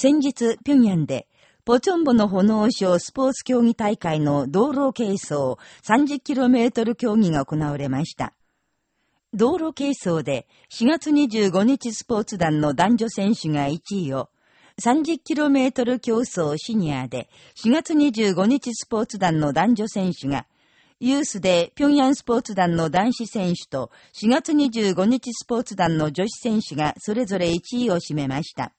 先日、平壌で、ポチョンボの炎症スポーツ競技大会の道路軽走 30km 競技が行われました。道路軽走で4月25日スポーツ団の男女選手が1位を、30km 競争シニアで4月25日スポーツ団の男女選手が、ユースで平壌スポーツ団の男子選手と4月25日スポーツ団の女子選手がそれぞれ1位を占めました。